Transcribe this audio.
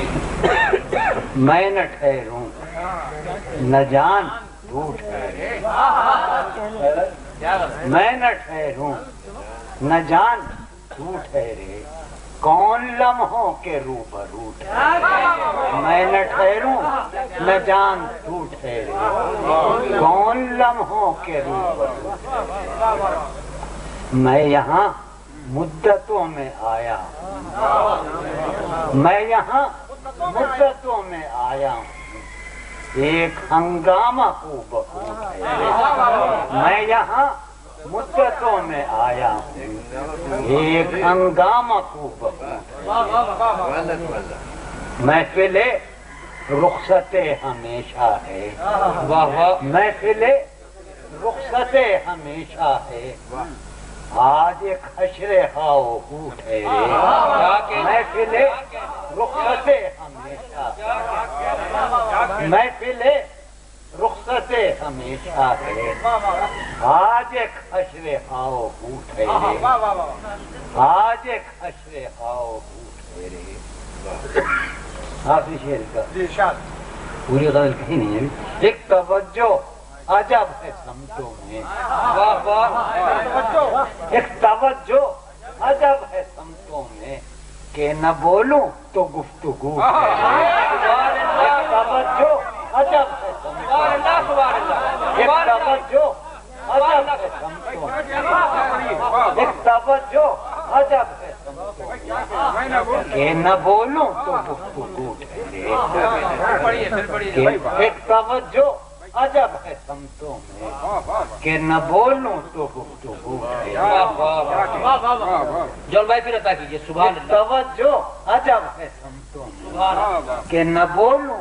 جی۔ میں نہ ٹھہروں۔ نہ جان تو ٹھہرے۔ میں نہ ٹھہروں۔ نہ جان تو ٹھہرے۔ کون لمحوں کے روبرو ٹھہرے؟ میں نہ ٹھہروں۔ نہ جان تو ٹھہرے۔ کون لمحوں کے روبرو میں یہاں مدتوں میں آیا میں یہاں مدتوں میں آیا ہوں ایک ہنگامہ کو بہو میں یہاں مدتوں میں آیا ہوں ایک ہنگامہ کو بہو محفل رخصت ہمیشہ ہے محفل رخصت ہمیشہ ہے آج ایک حشر ہاؤ اٹھے محفل رخصت محفل رخصت ہمیشہ ہے آج ایک حشر ہاؤ اٹھے آج ایک حشر ہاؤ اٹھے آخری شیر کا۔ پوری غزل کہیں نہیں ہے۔ ایک توجہ عجب ہے سمتوں میں۔ ایک توجہ عجب ہے کہ نہ بولوں تو گفتگو کہ نہ بولوں تو گفتگو ایک توجہ عجب ہے میں کہ نہ بولوں تو گفتگو جون بھائی پھر عطا کیجیے سبحان ایک توجہ عجب ہے سمتوں میں کہ نہ بولوں